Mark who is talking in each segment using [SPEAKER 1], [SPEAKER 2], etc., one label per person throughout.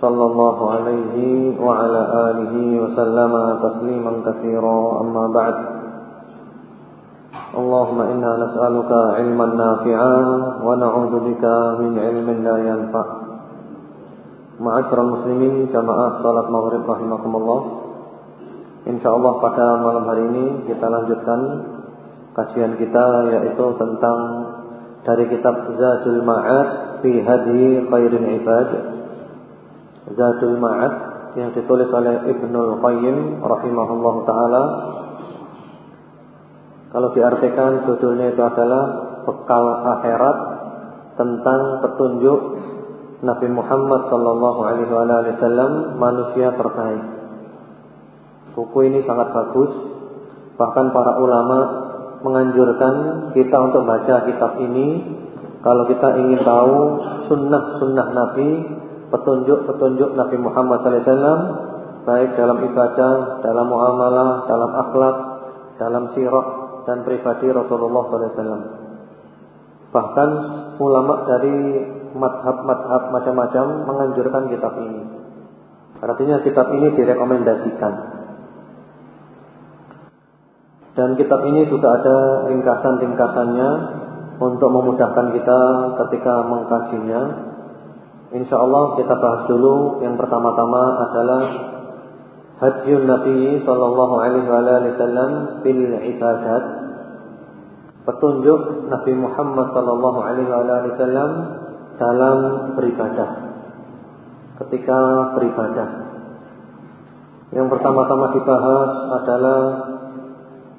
[SPEAKER 1] صلى الله عليه وعلى آله وسلم تسليما كثيرا أما بعد اللهم إنا نسألك علما نافعا ونعوذ بك من علم لا ينفع معاشر المسلمين جماعة صلاة maghrib رحمكم الله InsyaAllah pada malam hari ini kita lanjutkan kajian kita yaitu tentang dari kitab Zadul Ma'ad fi Hadi Khairul Ibad. Zadul Ma'ad yang ditulis oleh Ibnul Qayyim rahimahullah taala. Kalau diartikan judulnya itu adalah bekal akhirat tentang petunjuk Nabi Muhammad sallallahu alaihi wasallam manusia terbaik. Buku ini sangat bagus. Bahkan para ulama menganjurkan kita untuk baca kitab ini kalau kita ingin tahu sunnah-sunnah Nabi, petunjuk-petunjuk Nabi Muhammad SAW, baik dalam ibadah, dalam muamalah, dalam akhlak, dalam sirah dan pribadi Rasulullah SAW. Bahkan ulama dari madhab-madhab macam-macam menganjurkan kitab ini. Artinya kitab ini direkomendasikan. Dan kitab ini juga ada ringkasan-ringkasannya untuk memudahkan kita ketika mengkajinya. Insya Allah kita bahas dulu yang pertama-tama adalah Hadjun Nabi Sallallahu Alaihi Wasallam bil ibadat. Petunjuk Nabi Muhammad Sallallahu Alaihi Wasallam dalam beribadah. Ketika beribadah. Yang pertama-tama dibahas adalah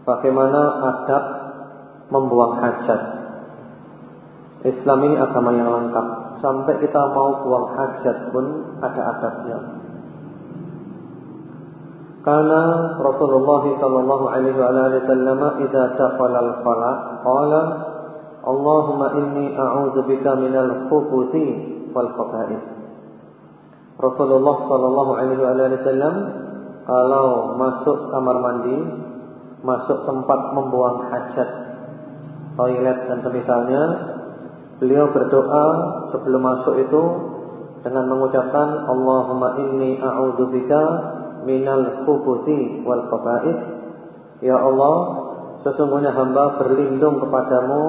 [SPEAKER 1] bagaimana adab membuang hajat. Islam ini agama yang lengkap. Sampai kita mau buang hajat pun ada adabnya. Karena Rasulullah sallallahu alaihi wasallam idza shaqala al-qala qala Allahumma inni a'udzu bika minal khubuthi wal khaba'ith. Rasulullah sallallahu alaihi wasallam kalau masuk kamar mandi masuk tempat membuang hajat, toilet dan semisalnya, beliau berdoa sebelum masuk itu dengan mengucapkan Allahumma inni a'udzubika minal khubuthi wal khaba'ith. Ya Allah, sesungguhnya hamba berlindung kepadamu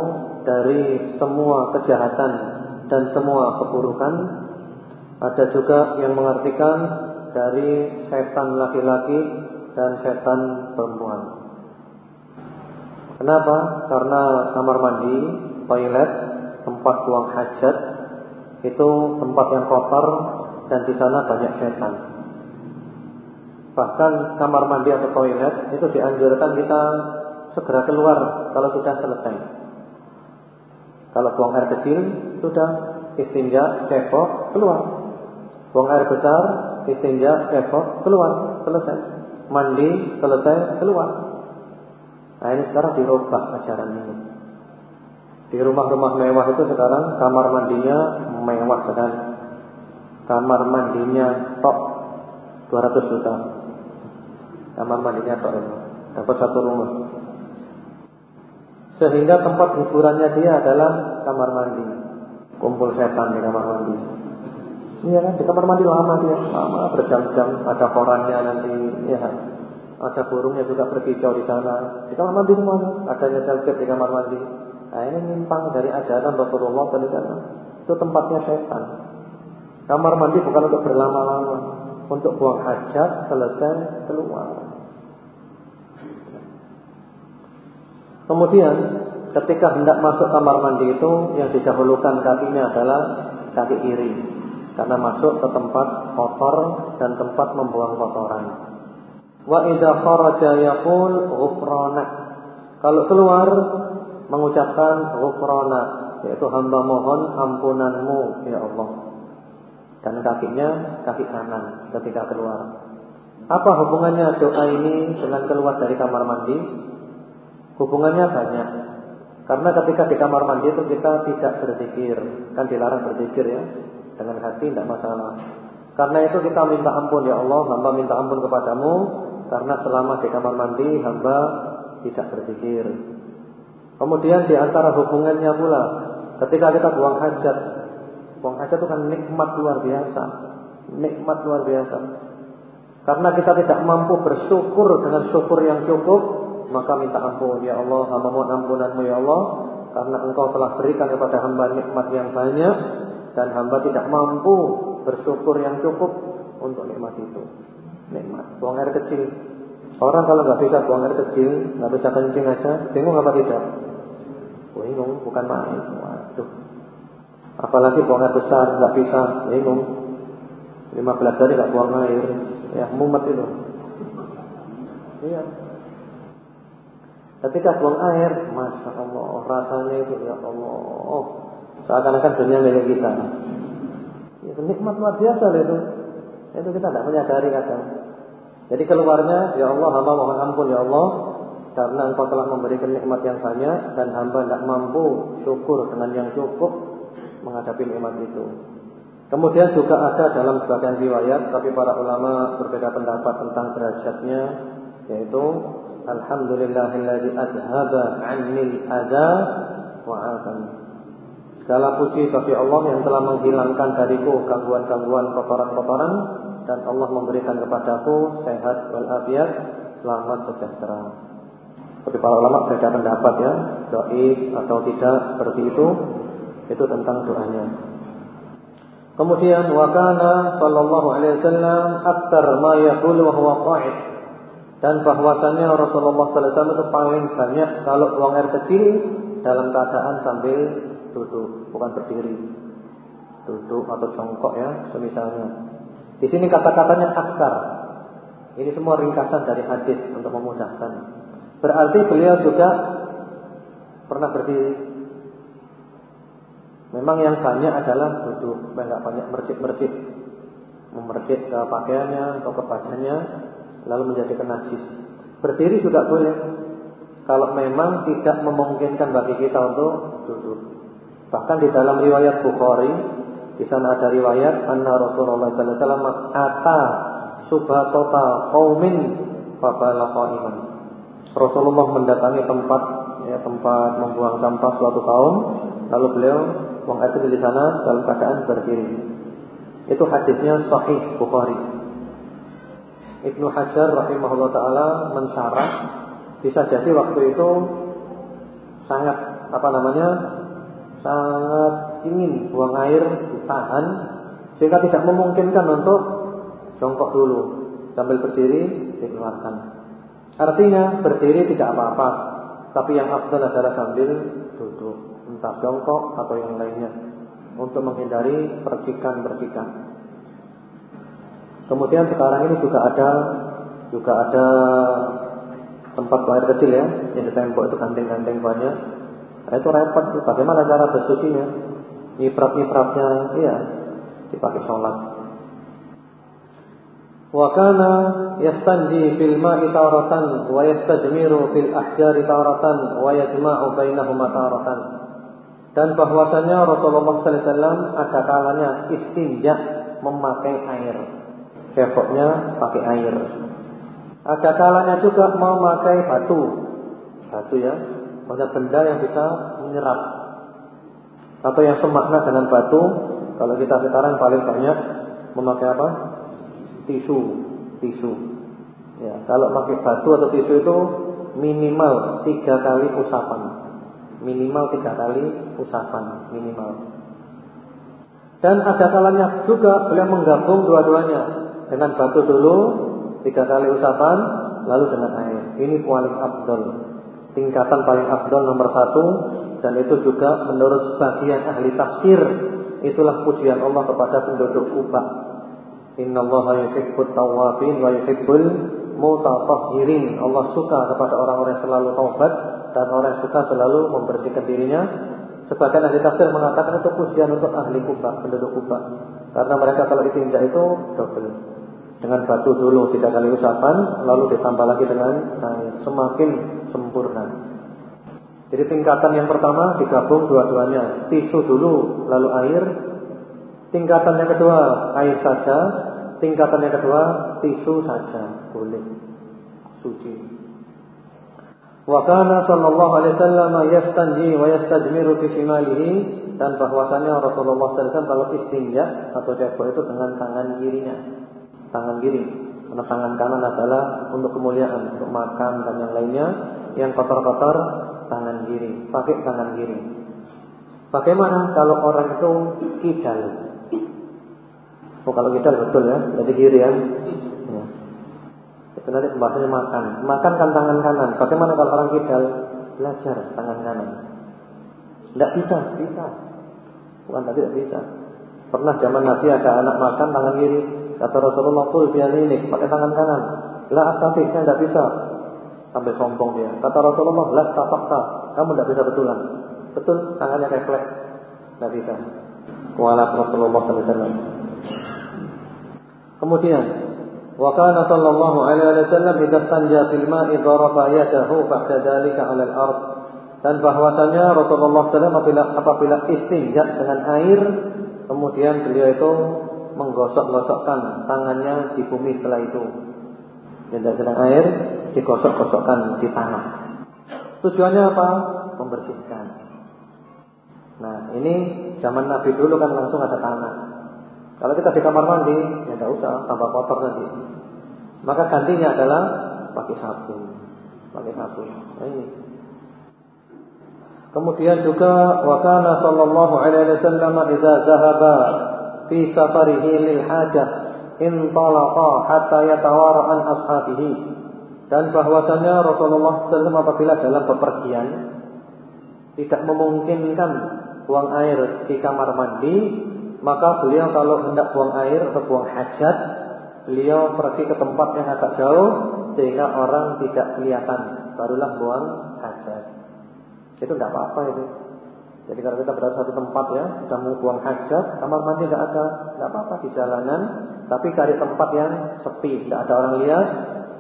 [SPEAKER 1] dari semua kejahatan dan semua keburukan. Ada juga yang mengartikan dari setan laki-laki dan setan perempuan. Kenapa? Karena kamar mandi, toilet, tempat buang hajat itu tempat yang kotor dan di sana banyak setan. Bahkan kamar mandi atau toilet itu dianjurkan kita segera keluar kalau sudah selesai. Kalau buang air kecil sudah istinja, cebok, keluar. Buang air besar, istinja, cebok, keluar, selesai. Mandi, selesai, keluar. Nah ini sekarang dirubah ajaran ini. Di rumah-rumah mewah itu sekarang kamar mandinya mewah sekali. Kamar mandinya top 200 juta. Kamar mandinya top itu. Dapat satu rumah. Sehingga tempat hiburannya dia adalah kamar mandi. Kumpul setan di kamar mandi. Iya kan, di kamar mandi lama dia, lama berjam-jam, ada korannya nanti, ya ada burungnya juga berkicau di sana. Di kamar mandi semuanya. Ada nyetel di kamar mandi. Nah ini nyimpang dari ajaran Rasulullah SAW. Itu tempatnya setan. Kamar mandi bukan untuk berlama-lama. Untuk buang hajat, selesai, keluar. Kemudian ketika hendak masuk kamar mandi itu yang didahulukan kakinya adalah kaki kiri karena masuk ke tempat kotor dan tempat membuang kotoran. Wa idza kharaja yaqul. Kalau keluar mengucapkan ghufranak, yaitu hamba mohon ampunanmu ya Allah. dan kakinya kaki kanan ketika keluar. Apa hubungannya doa ini dengan keluar dari kamar mandi? Hubungannya banyak. Karena ketika di kamar mandi itu kita tidak berzikir, kan dilarang berzikir ya. Dengan hati tidak masalah. Karena itu kita minta ampun ya Allah, hamba minta ampun kepadamu karena selama di kamar mandi hamba tidak berzikir. Kemudian di antara hubungannya pula ketika kita buang hajat, buang hajat itu kan nikmat luar biasa. Nikmat luar biasa. Karena kita tidak mampu bersyukur dengan syukur yang cukup, maka minta ampun ya Allah, hamba mohon ampunanmu ya Allah, karena Engkau telah berikan kepada hamba nikmat yang banyak dan hamba tidak mampu bersyukur yang cukup untuk nikmat itu. Nikmat buang air kecil. Orang kalau nggak bisa buang air kecil, nggak bisa kencing aja, bingung apa tidak? Bingung, bukan main. Waduh. Apalagi buang air besar nggak bisa, bingung. 15 hari nggak buang air, ya mumet itu. Iya. Ketika buang air, masya Allah, rasanya itu ya Allah, seakan-akan dunia milik kita. Itu nikmat luar biasa itu. Itu kita tidak menyadari kadang. Jadi keluarnya, ya Allah, hamba mohon ampun ya Allah, karena Engkau telah memberikan nikmat yang banyak dan hamba tidak mampu syukur dengan yang cukup menghadapi nikmat itu. Kemudian juga ada dalam sebagian riwayat tapi para ulama berbeda pendapat tentang derajatnya yaitu alhamdulillahilladzi adhaba 'annil adza wa. Segala puji bagi Allah yang telah menghilangkan dariku gangguan-gangguan kotoran-kotoran dan Allah memberikan kepadaku sehat walafiat, selamat sejahtera. Seperti para ulama berbeda pendapat ya, doa atau tidak seperti itu, itu tentang doanya. Kemudian wakana sallallahu alaihi wasallam aktar ma yaqulu wa huwa qa'id. Dan bahwasanya Rasulullah sallallahu alaihi wasallam itu paling banyak kalau buang air kecil dalam keadaan sambil duduk, bukan berdiri. Duduk atau jongkok ya, semisalnya. Di sini kata-katanya aktar. Ini semua ringkasan dari hadis untuk memudahkan. Berarti beliau juga pernah berdiri Memang yang banyak adalah duduk, banyak banyak mercik-mercik, memercik ke pakaiannya atau ke badannya, lalu menjadi najis. Berdiri juga boleh, kalau memang tidak memungkinkan bagi kita untuk duduk. Bahkan di dalam riwayat Bukhari, di sana ada riwayat anna Rasulullah sallallahu alaihi wasallam ata subhatota qaumin fabala qa'iman. Rasulullah mendatangi tempat ya tempat membuang sampah suatu kaum, lalu beliau buang air kecil di sana dalam keadaan berdiri. Itu hadisnya sahih Bukhari. Ibnu Hajar rahimahullah taala mensyarah bisa jadi waktu itu sangat apa namanya? sangat ingin buang air ditahan sehingga tidak memungkinkan untuk jongkok dulu sambil berdiri dikeluarkan. Artinya berdiri tidak apa-apa, tapi yang afdal adalah sambil duduk entah jongkok atau yang lainnya untuk menghindari percikan-percikan. Kemudian sekarang ini juga ada juga ada tempat air kecil ya, yang di tembok itu ganteng-ganteng banyak. Nah, itu repot. Bagaimana cara bersucinya? Nyiprap-nyiprapnya, iya, dipakai sholat. Wa kana yastanji fil ma'i taratan wa yastajmiru fil ahjari taratan wa yajma'u bainahuma. Dan bahwasanya Rasulullah SAW ada kalanya istinja memakai air. Kepoknya pakai air. Ada kalanya juga memakai batu. Batu ya. Banyak benda yang bisa menyerap. Atau yang semakna dengan batu. Kalau kita sekarang paling banyak memakai apa? Tisu. Tisu. Ya, kalau pakai batu atau tisu itu minimal tiga kali usapan minimal tiga kali usapan minimal. Dan ada kalanya juga beliau menggabung dua-duanya dengan batu dulu tiga kali usapan lalu dengan air. Ini paling abdul, tingkatan paling abdul nomor satu dan itu juga menurut sebagian ahli tafsir itulah pujian Allah kepada penduduk Kuba. Inna Allah yuhibbut tawabin wa yuhibbul mutatahhirin. Allah suka kepada orang-orang yang selalu taubat dan orang yang suka selalu membersihkan dirinya. Sebagian ahli tafsir mengatakan itu pujian untuk ahli Kuba, penduduk Kuba. Karena mereka kalau istinja itu double. Dengan batu dulu tiga kali usapan, lalu ditambah lagi dengan air. Semakin sempurna. Jadi tingkatan yang pertama digabung dua-duanya. Tisu dulu, lalu air. Tingkatan yang kedua air saja. Tingkatan yang kedua tisu saja. Boleh. Suci. Wa kana sallallahu alaihi wasallam yastanji wa yastajmiru fi shimalihi dan bahwasanya Rasulullah SAW kalau istinja atau cebok itu dengan tangan kirinya, tangan kiri. Karena tangan kanan adalah untuk kemuliaan, untuk makan dan yang lainnya. Yang kotor-kotor tangan kiri, pakai tangan kiri. Bagaimana kalau orang itu kidal? Oh kalau kidal betul ya, jadi kiri ya. ya. Itu nanti bahasanya makan. Makan kan tangan kanan. Bagaimana kalau orang kidal? Belajar tangan kanan. Tidak bisa, bisa. Bukan tidak bisa. Pernah zaman Nabi ada anak makan tangan kiri. Kata Rasulullah, "Kul ini pakai tangan kanan." Lah, tapi saya tidak bisa. Sampai sombong dia. Kata Rasulullah, "La tafakta." Kamu tidak bisa betulan. Betul, tangannya refleks. Tidak bisa. Kuala Rasulullah SAW. Kemudian, wa kana sallallahu alaihi wasallam idza stanja fil ma'i daraba yadahu ba'da dalika 'ala al-ard. Dan bahwasanya Rasulullah SAW apabila, apabila istinja dengan air, kemudian beliau itu menggosok-gosokkan tangannya di bumi setelah itu. Tidak sedang air, digosok-gosokkan di tanah. Tujuannya apa? Membersihkan. Nah, ini zaman Nabi dulu kan langsung ada tanah. Kalau kita di kamar mandi, ya tidak usah tambah kotor nanti. Maka gantinya adalah pakai sabun, pakai sabun. Nah ini. Kemudian juga wakana sallallahu alaihi wasallam idza zahaba fi safarihi lil hajah intalaqa hatta yatawara an ashabihi dan bahwasanya Rasulullah SAW apabila dalam bepergian tidak memungkinkan buang air di kamar mandi, maka beliau kalau hendak buang air atau buang hajat, beliau pergi ke tempat yang agak jauh sehingga orang tidak kelihatan, barulah buang hajat. Itu tidak apa-apa itu. Jadi kalau kita berada satu tempat ya, kita mau buang hajat, kamar mandi tidak ada, tidak apa-apa di jalanan, tapi cari tempat yang sepi, tidak ada orang lihat,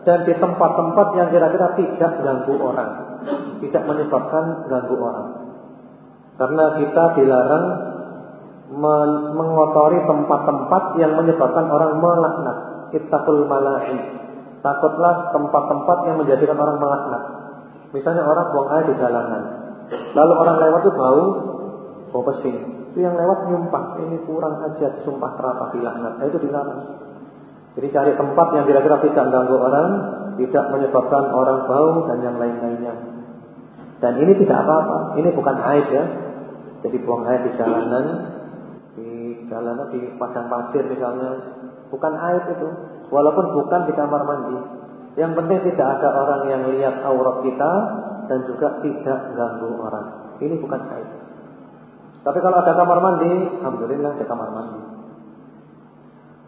[SPEAKER 1] dan di tempat-tempat yang kira-kira tidak ganggu orang, tidak menyebabkan ganggu orang. Karena kita dilarang mengotori tempat-tempat yang menyebabkan orang melaknat. Ittaqul mala'i. Takutlah tempat-tempat yang menjadikan orang melaknat. Misalnya orang buang air di jalanan. Lalu orang lewat itu bau bau pesing. Itu yang lewat nyumpah, ini kurang aja sumpah serapah dilaknat. Nah, itu dilarang. Jadi cari tempat yang kira-kira tidak mengganggu orang, tidak menyebabkan orang bau dan yang lain-lainnya. Dan ini tidak apa-apa. Ini bukan air ya. Jadi buang air di jalanan, di jalanan di padang pasir misalnya, bukan air itu. Walaupun bukan di kamar mandi. Yang penting tidak ada orang yang lihat aurat kita dan juga tidak ganggu orang. Ini bukan air. Tapi kalau ada kamar mandi, alhamdulillah ada kamar mandi.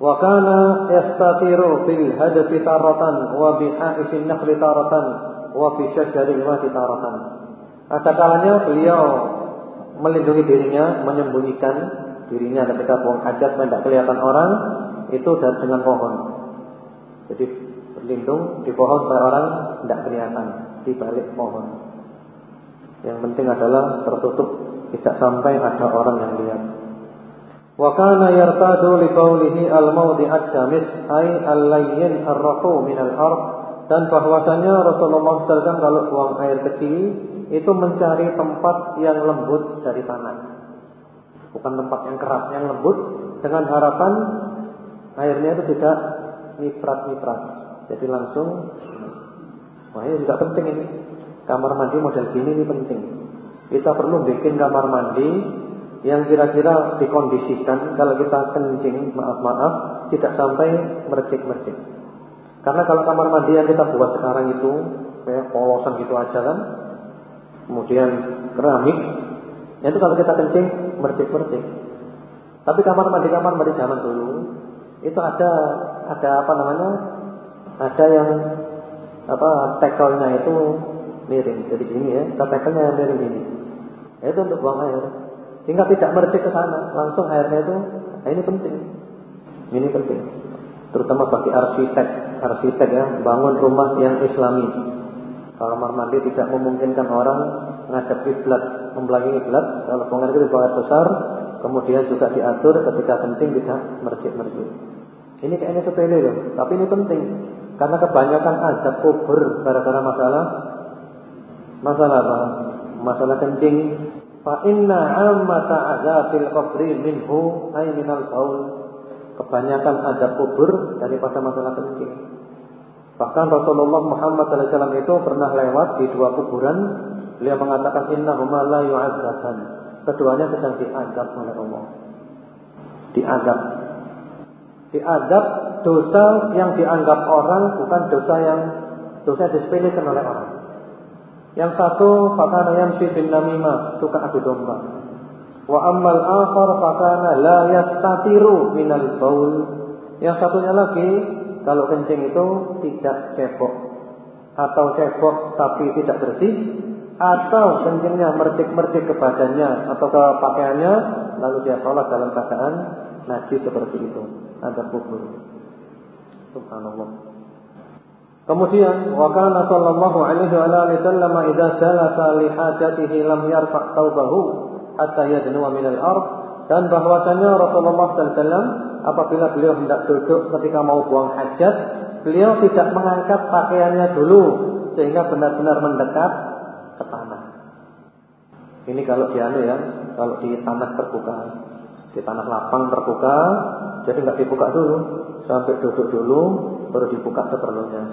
[SPEAKER 1] Wa kana yastatiru bil hadafi taratan wa bi ha'ifin nakhli taratan wa fi syajaril wadi taratan. Ada beliau melindungi dirinya, menyembunyikan dirinya ketika buang hajat tidak kelihatan orang itu dan dengan pohon. Jadi berlindung di pohon supaya orang tidak kelihatan di balik pohon. Yang penting adalah tertutup tidak sampai ada orang yang lihat. Wa kana yartadu li qawlihi al-mawdi'at jamis ay al-layyin ar-rahu min al-ard dan bahwasanya Rasulullah SAW kalau buang air kecil itu mencari tempat yang lembut dari tanah. Bukan tempat yang keras, yang lembut dengan harapan airnya itu tidak niprat-niprat. Jadi langsung Wah ini juga penting ini. Kamar mandi model gini ini penting. Kita perlu bikin kamar mandi yang kira-kira dikondisikan kalau kita kencing, maaf-maaf, tidak sampai mercik-mercik. Karena kalau kamar mandi yang kita buat sekarang itu kayak polosan gitu aja kan, kemudian keramik, itu kalau kita kencing mercik-mercik. Tapi kamar mandi kamar mandi zaman dulu itu ada ada apa namanya? Ada yang apa tekelnya itu miring. Jadi gini ya, tekelnya yang miring ini. Itu untuk buang air. Sehingga tidak mercik ke sana, langsung airnya itu, nah ini penting. Ini penting. Terutama bagi arsitek, arsitek ya, bangun rumah yang islami. Kamar mandi tidak memungkinkan orang ngadap kiblat, membelakangi kiblat. Kalau buang itu buang besar, kemudian juga diatur ketika penting tidak mercik-mercik. Ini kayaknya sepele loh, tapi ini penting. Karena kebanyakan adab kubur gara-gara masalah masalah apa? Masalah kencing. Fa inna ammata azabil qabri minhu ay minal baul. Kebanyakan adab kubur daripada masalah kencing. Bahkan Rasulullah Muhammad SAW itu pernah lewat di dua kuburan. Beliau mengatakan innahuma la yu'adzaban. Keduanya sedang diadab oleh Allah. Diadab diadab dosa yang dianggap orang bukan dosa yang dosa disepelekan oleh orang. Yang satu fakana yamshi bin namimah, suka adu domba. Wa ammal akhar fakana la yastatiru minal baul. Yang satunya lagi kalau kencing itu tidak cebok atau cebok tapi tidak bersih atau kencingnya mercik-mercik ke badannya atau ke pakaiannya lalu dia sholat dalam keadaan najis seperti itu ada kubur. Subhanallah. Kemudian wa kana sallallahu alaihi wa alihi wasallam idza jalasa li hajatihi lam yarfa' thawbahu hatta yadnuwa min al-ard dan bahwasanya Rasulullah sallallahu alaihi wasallam apabila beliau hendak duduk ketika mau buang hajat beliau tidak mengangkat pakaiannya dulu sehingga benar-benar mendekat ke tanah. Ini kalau di anu ya, kalau di tanah terbuka, di tanah lapang terbuka, jadi nggak dibuka dulu, sampai duduk dulu, baru dibuka seperlunya.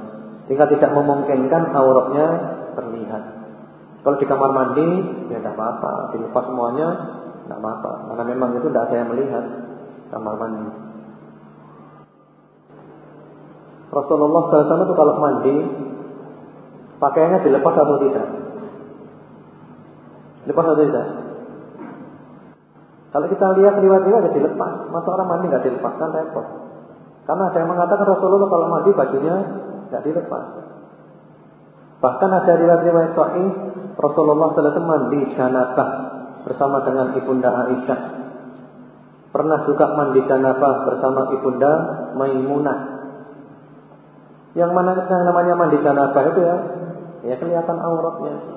[SPEAKER 1] Sehingga tidak memungkinkan auratnya terlihat. Kalau di kamar mandi, ya tidak apa-apa, dilepas semuanya, tidak apa-apa. Karena memang itu tidak ada yang melihat kamar mandi. Rasulullah SAW itu kalau mandi, pakaiannya dilepas atau tidak? Lepas atau tidak? Kalau kita lihat riwayat-riwayat ada dilepas, masa orang mandi nggak dilepas kan repot. Karena ada yang mengatakan Rasulullah kalau mandi bajunya nggak dilepas. Bahkan ada riwayat-riwayat sahih Rasulullah SAW mandi janabah bersama dengan ibunda Aisyah. Pernah juga mandi janabah bersama ibunda Maimunah. Yang mana yang namanya mandi janabah itu ya, ya kelihatan auratnya.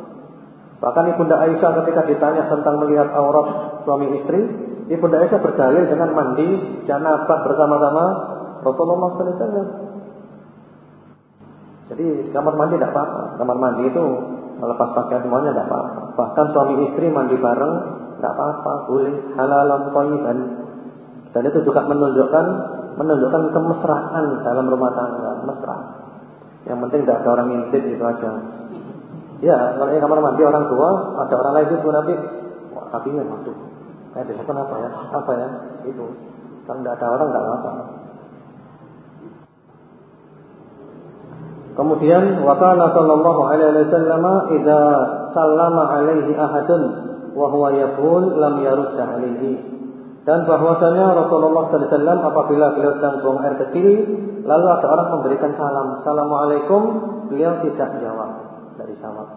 [SPEAKER 1] Bahkan Ibunda Aisyah ketika ditanya tentang melihat aurat suami istri, Ibunda Aisyah berdalil dengan mandi janabah bersama-sama Rasulullah SAW. Jadi kamar mandi tidak apa-apa. Kamar mandi itu melepas pakaian semuanya tidak apa-apa. Bahkan suami istri mandi bareng tidak apa-apa, boleh halalam thayyiban. Dan itu juga menunjukkan menunjukkan kemesraan dalam rumah tangga, mesra. Yang penting tidak ada orang ngintip itu aja. Ya, kalau yang kamar mandi orang tua, ada orang lain itu nanti wah kakinya waduh. Kayak dilakukan apa ya? Apa ya? Itu. Kalau tidak ada orang tidak apa. Kemudian wakala sallallahu alaihi wasallam idza sallama alaihi ahadun wa huwa lam yarudda alaihi. Dan bahwasanya Rasulullah sallallahu alaihi wasallam apabila beliau sedang buang air kecil, lalu ada orang memberikan salam, "Assalamualaikum," beliau tidak jawab salam.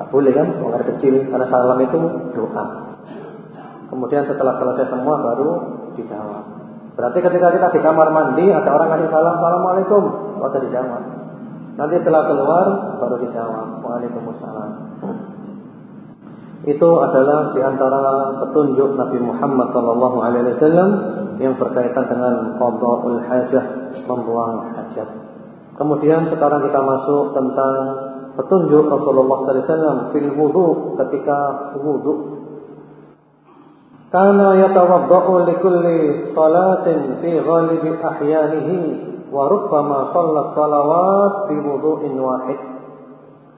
[SPEAKER 1] Tak boleh kan, orang kecil karena salam itu doa. Kemudian setelah selesai semua baru dijawab. Berarti ketika kita di kamar mandi ada orang ngasih salam, assalamualaikum, waktu dijawab. Nanti setelah keluar baru dijawab, waalaikumsalam. Itu adalah di antara petunjuk Nabi Muhammad Sallallahu Alaihi Wasallam yang berkaitan dengan qada'ul hajah, membuang hajat. Kemudian sekarang kita masuk tentang petunjuk Rasulullah SAW fil wudu ketika wudu. Kana yatawaddau li kulli salatin fi ghalibi ahyanihi wa rubbama shallat salawat fi wudu'in wahid.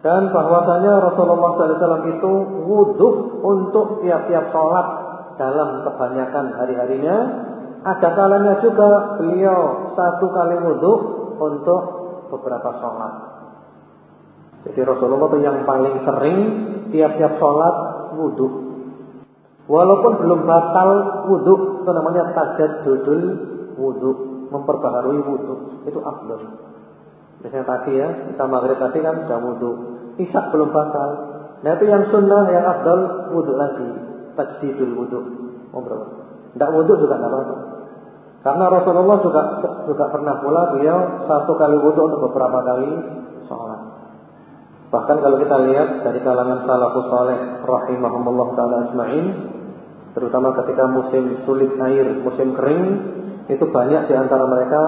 [SPEAKER 1] Dan bahwasanya Rasulullah SAW itu wudu untuk tiap-tiap sholat dalam kebanyakan hari-harinya. Ada kalanya juga beliau satu kali wudu untuk beberapa sholat. Jadi Rasulullah itu yang paling sering tiap-tiap sholat wudhu. Walaupun belum batal wudhu, itu namanya tajad dudul wudhu, memperbaharui wudhu. Itu afdol. Misalnya tadi ya, kita maghrib tadi kan sudah wudhu. Isak belum batal. Nah itu yang sunnah, yang afdol wudhu lagi. Tajdidul wudhu. Berapa? Tidak wudhu juga tidak apa-apa. Karena Rasulullah juga juga pernah pula beliau satu kali wudhu untuk beberapa kali. Bahkan kalau kita lihat dari kalangan salafus saleh rahimahumullah taala ajma'in, terutama ketika musim sulit air, musim kering, itu banyak di antara mereka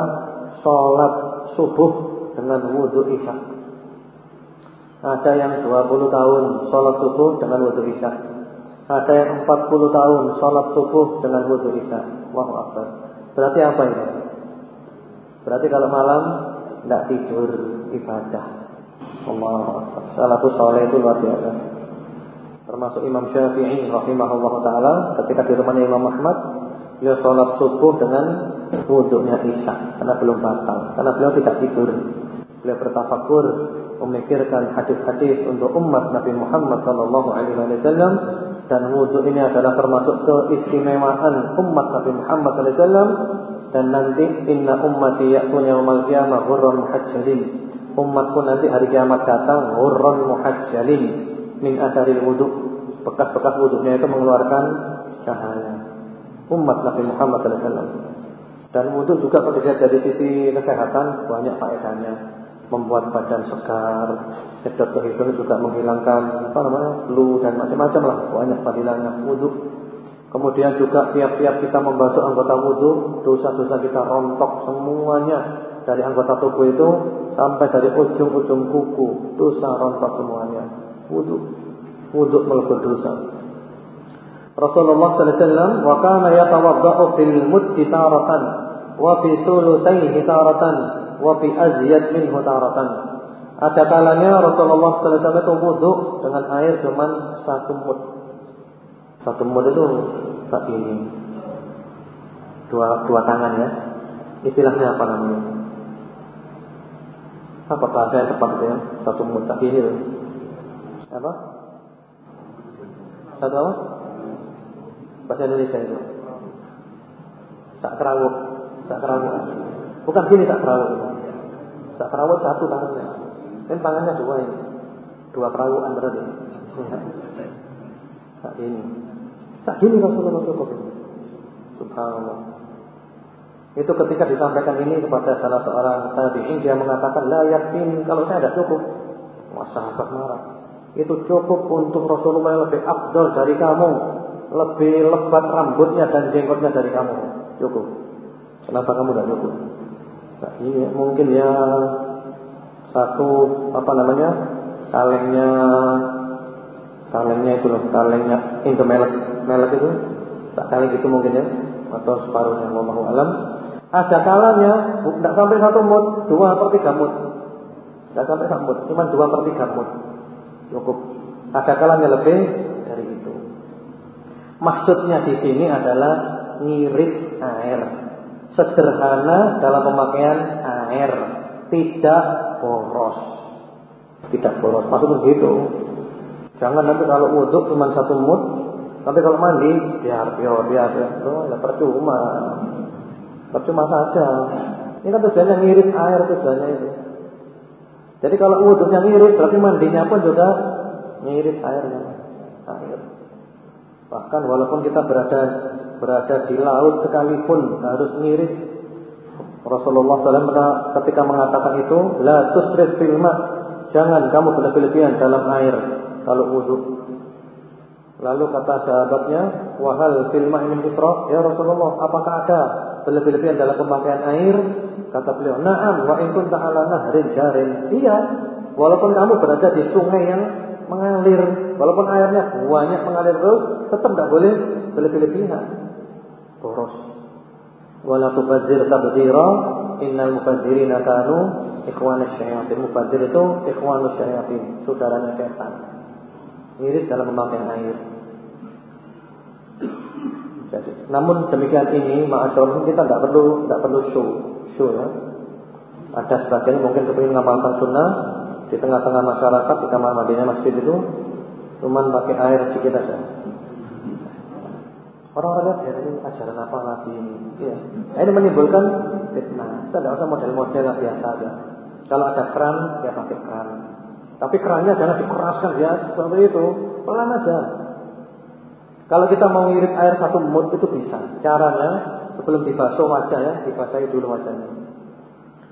[SPEAKER 1] sholat subuh dengan wudhu isya. Ada yang 20 tahun sholat subuh dengan wudhu isya. Ada yang 40 tahun sholat subuh dengan wudhu isya. Allahu Akbar. Berarti apa ini? Berarti kalau malam tidak tidur ibadah. Allah Salafus soleh itu luar biasa. Termasuk Imam Syafi'i rahimahullah taala ketika di rumahnya Imam Ahmad, beliau sholat subuh dengan wudhunya isya karena belum batal, karena beliau tidak tidur. Beliau bertafakur memikirkan hadis-hadis untuk umat Nabi Muhammad sallallahu alaihi wasallam dan wudhu ini adalah termasuk keistimewaan umat Nabi Muhammad sallallahu alaihi wasallam dan nanti inna ummati ya'tuna yaumal qiyamah ghurran muhajjalin umatku nanti hari kiamat datang ghurran muhajjalin min atharil wudhu bekas-bekas wudhunya itu mengeluarkan cahaya. Umat Nabi Muhammad sallallahu alaihi wasallam. Dan wudhu juga kalau dilihat dari sisi kesehatan banyak faedahnya. Membuat badan segar, sedot ke hidung juga menghilangkan apa namanya flu dan macam-macam lah. Banyak fadilahnya wudhu. Kemudian juga tiap-tiap kita membasuh anggota wudhu, dosa-dosa kita rontok semuanya dari anggota tubuh itu sampai dari ujung-ujung kuku, dosa rontok semuanya. Wudhu, wudhu melebur dosa. Rasulullah sallallahu alaihi wasallam wa kana yatawaddau fil muddi taratan wa fi thuluthaihi taratan wa fi azyad minhu taratan. Ada kalanya Rasulullah sallallahu alaihi wasallam itu wudu dengan air cuma satu mud. Satu mud itu tak ini. Dua dua tangan ya. Istilahnya apa namanya? Apa bahasa yang tepat itu ya? Satu mud tak ini loh. Apa? Satu apa? Bahasa Indonesia itu. Tak kerawuk, tak kerawuk. Bukan gini tak kerawuk. Tak kerawat satu tangannya. Kan tangannya dua ini. Dua kerawuan berarti. Tak ini. Tak gini Rasulullah ini. Subhanallah. Itu ketika disampaikan ini kepada salah seorang tabi'in dia mengatakan la yakin kalau saya tidak cukup. Wah sahabat marah. Itu cukup untuk Rasulullah lebih afdal dari kamu. Lebih lebat rambutnya dan jenggotnya dari kamu. Cukup. Kenapa kamu tidak cukup? Nah, ini mungkin ya satu apa namanya kalengnya kalengnya itu loh kalengnya itu melek melek itu tak kaleng itu mungkin ya atau separuhnya Allah alam ada kalanya tidak sampai satu mut dua per tiga mut tidak sampai satu mut cuma dua per tiga mut cukup ada kalanya lebih dari itu maksudnya di sini adalah ngirit air sederhana dalam pemakaian air, tidak boros. Tidak boros. Maksudnya gitu. Jangan nanti kalau wudhu cuma satu mut, tapi kalau mandi biar biar biar, biar. Oh, ya percuma. Percuma saja. Ini kan tujuannya ngirit air tujuannya itu. Jadi kalau wudhunya ngirit, berarti mandinya pun juga ngirit airnya. Air. Bahkan walaupun kita berada berada di laut sekalipun harus mirip. Rasulullah SAW ketika mengatakan itu, la tusrif fil Jangan kamu berlebihan dalam air kalau wudhu. Lalu kata sahabatnya, wahal fil min israf? Ya Rasulullah, apakah ada berlebihan dalam pemakaian air? Kata beliau, "Na'am wa in kunta ala nahrin jarin." Iya, walaupun kamu berada di sungai yang mengalir, walaupun airnya banyak mengalir terus, tetap tidak boleh berlebihan boros. Wala tubadzir tabdzira, innal mubadzirina kanu ikhwanus syayatin. Mubadzir itu ikhwanus syayatin, saudaranya setan. Mirip dalam pemakaian air. Jadi, namun demikian ini ma'asyur kita tidak perlu tidak perlu show, show ya. Ada sebagian mungkin kepingin mengamalkan sunnah di tengah-tengah masyarakat di kamar mandinya masjid itu cuman pakai air sedikit saja. Orang-orang lihat ya ini ajaran apa lagi ini? Ya. Ini menimbulkan fitnah. Kita tidak usah model-model biasa aja. Kalau ada keran, ya pakai keran. Tapi kerannya jangan dikeraskan ya seperti itu. Pelan aja. Kalau kita mau ngirit air satu mut itu bisa. Caranya sebelum dibasuh wajah ya, dibasahi dulu wajahnya.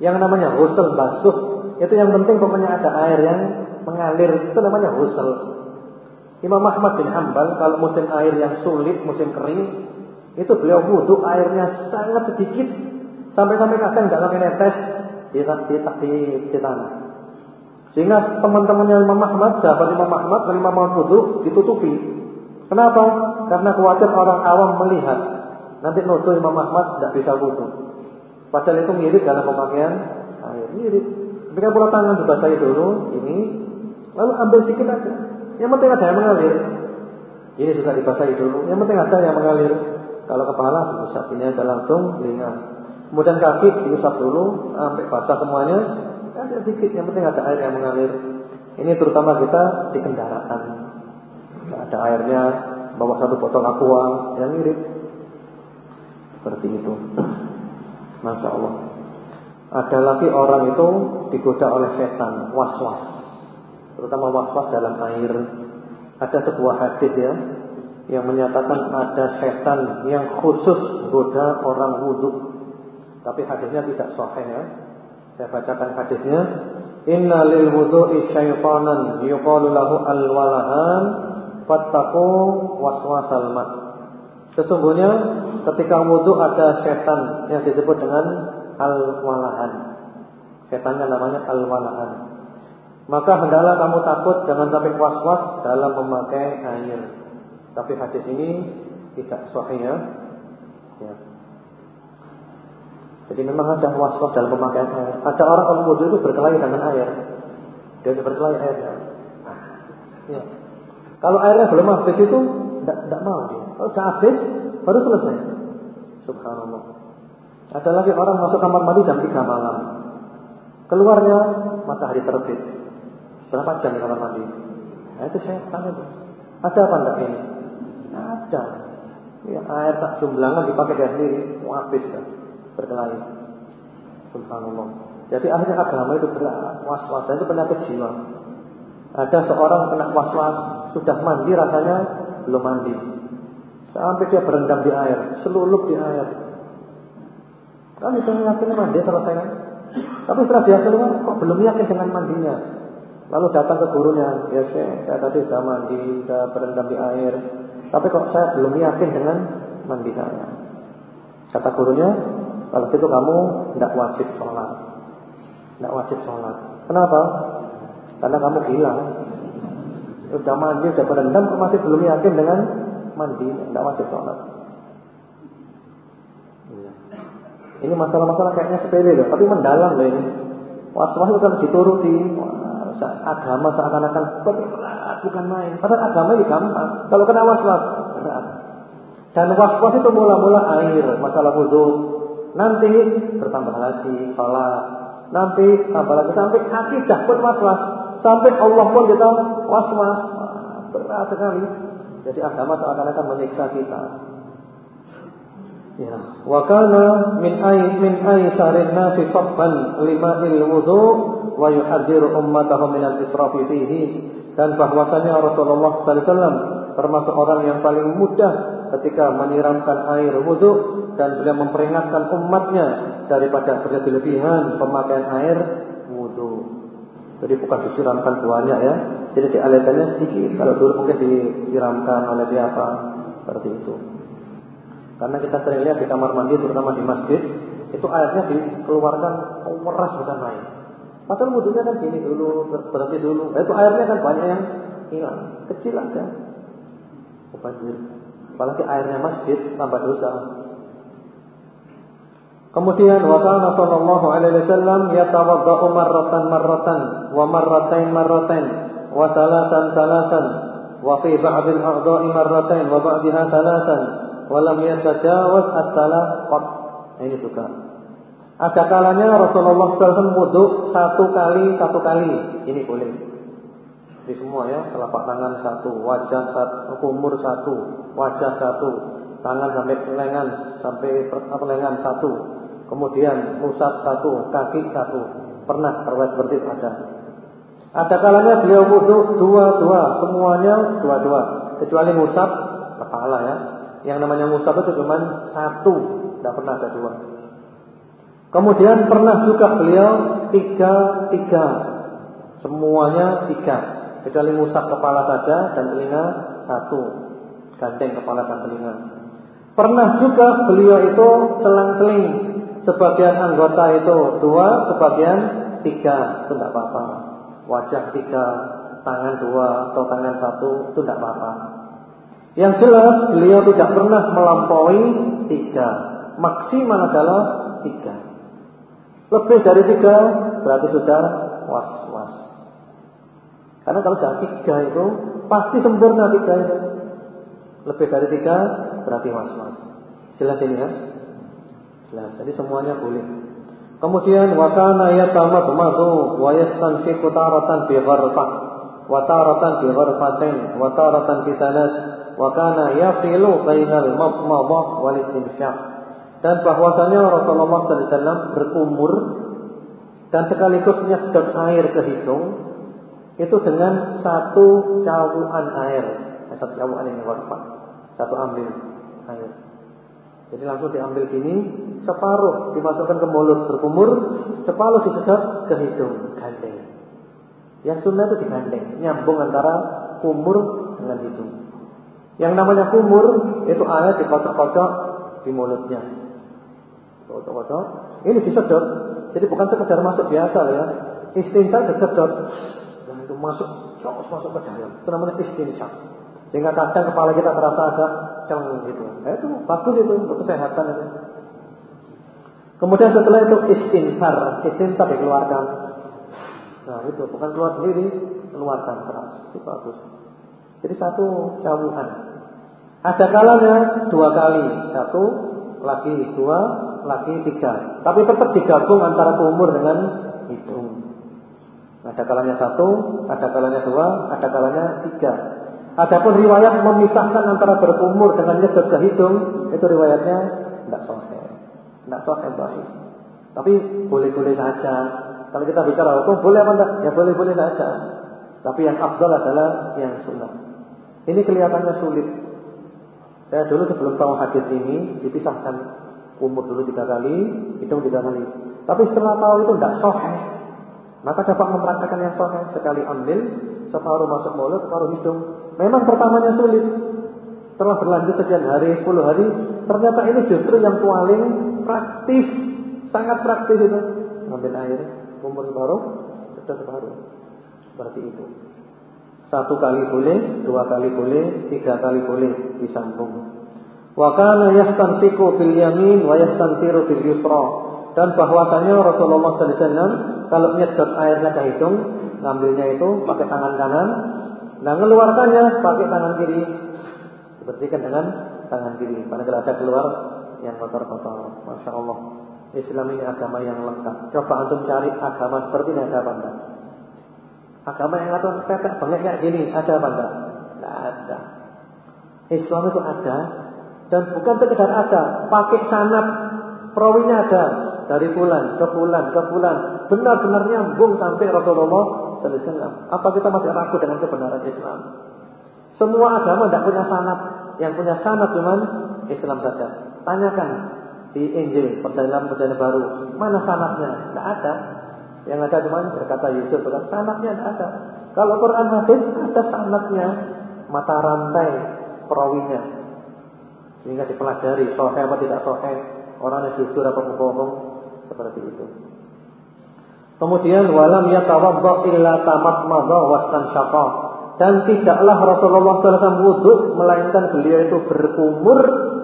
[SPEAKER 1] Yang namanya husel basuh itu yang penting pokoknya ada air yang mengalir itu namanya husel. Imam Ahmad bin Hambal kalau musim air yang sulit, musim kering, itu beliau wudhu airnya sangat sedikit sampai-sampai kadang nggak sampai netes di, di, di, di tanah. Sehingga teman-temannya Imam Ahmad, sahabat Imam Ahmad, Imam Ahmad wudhu ditutupi. Kenapa? Karena khawatir orang awam melihat. Nanti nuduh Imam Ahmad tidak bisa wudhu. Padahal itu mirip dalam pemakaian air. Mirip. Ketika pula tangan dibasahi dulu, ini, lalu ambil sedikit aja. Yang penting ada yang mengalir. Ini juga dibasahi dulu. Yang penting ada yang mengalir. Kalau kepala diusap ini aja langsung ringan. Kemudian kaki diusap dulu sampai basah semuanya. Ada sedikit. Yang penting ada air yang mengalir. Ini terutama kita di kendaraan. Ada airnya, bawa satu botol aqua yang mirip. Seperti itu. Masya Allah. Ada lagi orang itu digoda oleh setan, was-was terutama waswas dalam air. Ada sebuah hadis ya yang menyatakan ada setan yang khusus goda orang wudhu. Tapi hadisnya tidak sahih ya. Saya bacakan hadisnya. Inna lil wudhu'i syaitanan yuqalu lahu al-walahan fattaqu waswasal ma. Sesungguhnya ketika wudhu ada setan yang disebut dengan al-walahan. Setannya namanya al-walahan. Maka hendaklah kamu takut jangan sampai was-was dalam memakai air. Tapi hadis ini tidak sahih ya. ya. Jadi memang ada was-was dalam pemakaian air. Ada orang kalau wudhu itu berkelahi dengan air. Dia berkelahi air. Ya. Kalau airnya belum habis itu tidak mau dia. Kalau sudah habis baru selesai. Subhanallah. Ada lagi orang masuk kamar mandi jam 3 malam. Keluarnya matahari terbit. Berapa jam di kamar mandi? Nah, itu saya tanya itu. Ada apa enggak ini? Ada. Ya, air tak jumlangan dipakai dia sendiri, habis kan? Berkelahi. Subhanallah. Jadi akhirnya agama itu berat, was-was itu penyakit jiwa. Ada seorang kena was-was, sudah mandi rasanya belum mandi. Sampai dia berendam di air, selulup di air. Kan itu yakin mandi selesai kan? Tapi setelah dia keluar, kok belum yakin dengan mandinya? Lalu datang ke gurunya, ya saya, tadi sudah mandi, sudah berendam di air, tapi kok saya belum yakin dengan mandi saya. Kata gurunya, kalau gitu kamu tidak wajib sholat, tidak wajib sholat. Kenapa? Karena kamu gila. Sudah mandi, sudah berendam, masih belum yakin dengan mandi, tidak wajib sholat. Iya. Ini masalah-masalah kayaknya sepele loh, tapi mendalam loh ini. Was-was itu kan dituruti, agama seakan-akan berat bukan main. Padahal agama ini gampang. Kalau kena was-was berat. Dan was-was itu mula-mula air, masalah wudhu. Nanti bertambah lagi salat. Nanti tambah lagi sampai kaki dah pun was-was. Sampai Allah pun kita was-was. Berat sekali. Jadi agama seakan-akan menyiksa kita. Ya, wa kana min ay min aysarin nasi sabban lima il wudu wa yuhadziru ummatahu min al-israf fihi dan bahwasanya Rasulullah sallallahu alaihi wasallam termasuk orang yang paling mudah ketika menyiramkan air wudu dan beliau memperingatkan umatnya daripada berlebihan pemakaian air. Jadi bukan disiramkan banyak ya. Jadi dialirkannya sedikit. Kalau dulu mungkin disiramkan oleh siapa seperti itu. Karena kita sering lihat di kamar mandi terutama di masjid itu airnya dikeluarkan meras bukan main. Padahal wudhunya kan gini dulu, berhenti dulu. Eh, itu airnya kan banyak yang hilang. Kecil aja. Apalagi airnya masjid tambah dosa. Kemudian wa kana sallallahu alaihi wasallam yatawaddau marratan marratan wa marratain marratain wa salatan salatan wa fi ba'd al-a'dha'i marratain wa ba'daha salatan wa lam yatajawaz as-salat Ini juga. Ada kalanya Rasulullah SAW wudhu satu kali satu kali, ini boleh. Di semua ya, telapak tangan satu, wajah satu, kumur satu, wajah satu, tangan sampai lengan sampai lengan satu, kemudian pusat satu, kaki satu. Pernah terwet seperti itu ada. Ada kalanya beliau wudhu dua-dua, semuanya dua-dua, kecuali musab kepala ya. Yang namanya musab itu cuma satu, tidak pernah ada dua. Kemudian pernah juga beliau tiga tiga, semuanya tiga, kecuali musab kepala saja dan telinga satu, gandeng kepala dan telinga. Pernah juga beliau itu selang-seling, sebagian anggota itu dua, sebagian tiga, itu tidak apa-apa. Wajah tiga, tangan dua atau tangan satu, itu tidak apa-apa. Yang jelas beliau tidak pernah melampaui tiga. Maksimal adalah tiga. Lebih dari tiga berarti sudah was-was. Karena kalau sudah tiga itu pasti sempurna tiga itu. Lebih dari tiga berarti was-was. Jelas ini ya? Jelas. Jadi semuanya boleh. Kemudian wakana yatamadmadu wa yastansiku taratan bi gharfah wa taratan bi gharfatin wa taratan bi wa kana yafilu bainal madmadah wal istinsyaq. Dan bahwasanya Rasulullah SAW berkumur dan sekaligus nyedot air ke hidung itu dengan satu cawuan air. Satu cawuan ini warfa. Satu ambil air. Jadi langsung diambil gini, separuh dimasukkan ke mulut berkumur, separuh disedot ke hidung, gandeng. Yang sunnah itu digandeng, nyambung antara kumur dengan hidung. Yang namanya kumur itu air dikocok-kocok di mulutnya. Kocok-kocok. Ini disedot. Jadi bukan sekedar masuk biasa ya. Istinsa disedot. Nah itu masuk, terus masuk ke dalam. Itu namanya istinsa. Sehingga kadang kepala kita terasa agak celeng gitu. Nah, itu bagus itu untuk kesehatan itu. Kemudian setelah itu istinsar, istinsar dikeluarkan. Nah itu bukan keluar sendiri, keluarkan keras. Itu bagus. Jadi satu cawuhan. Ada kalanya dua kali, satu lagi dua, lagi tiga. Tapi tetap digabung antara kumur dengan hidung. Ada kalanya satu, ada kalanya dua, ada kalanya tiga. Adapun riwayat memisahkan antara berkumur dengan nyedot ke hidung, itu riwayatnya tidak sahih. Tidak sahih baik. Tapi boleh-boleh saja. Kalau kita bicara hukum boleh apa enggak? Ya boleh-boleh saja. Tapi yang abdul adalah yang sunnah. Ini kelihatannya sulit. Saya dulu sebelum tahu hadis ini dipisahkan umur dulu tiga kali, hidung tiga kali. Tapi setelah tahu itu tidak sohe. Maka dapat mempraktekkan yang sohe. Sekali ambil, separuh masuk mulut, separuh hidung. Memang pertamanya sulit. Setelah berlanjut sekian hari, 10 hari, ternyata ini justru yang paling praktis. Sangat praktis itu. Ambil air, umur separuh, sedang separuh. Seperti itu. Satu kali boleh, dua kali boleh, tiga kali boleh disambung. Wa kana yastantiku bil yamin wa yastantiru bil yusra. Dan bahwasanya Rasulullah sallallahu alaihi wasallam kalau nyedot airnya ke hidung, ngambilnya itu pakai tangan kanan, nah mengeluarkannya pakai tangan kiri. Dibersihkan dengan tangan kiri. Kalau ada keluar yang kotor-kotor. Masya Allah. Islam ini agama yang lengkap. Coba antum cari agama seperti ini ada apa enggak? Agama yang ngatur tetek banyak kayak gini, ada apa enggak? Enggak ada. Islam itu ada dan bukan sekedar ada, pakai sanat perawinya ada dari bulan ke bulan ke bulan, benar-benar nyambung sampai Rasulullah SAW. Apa kita masih ragu dengan kebenaran Islam? Semua agama tidak punya sanat, yang punya sanat cuman Islam saja. Tanyakan di Injil perjalanan perjalanan baru, mana sanatnya? Tidak ada. Yang ada cuma berkata Yusuf, berkata sanatnya tidak ada. Kalau Quran hadis ada sanatnya, mata rantai perawinya. Sehingga dipelajari sohe apa tidak sohe, orangnya jujur apa bohong, seperti itu. Kemudian walam yatawadda illa tamat madha wastan syafa. Dan tidaklah Rasulullah SAW wudhu melainkan beliau itu berkumur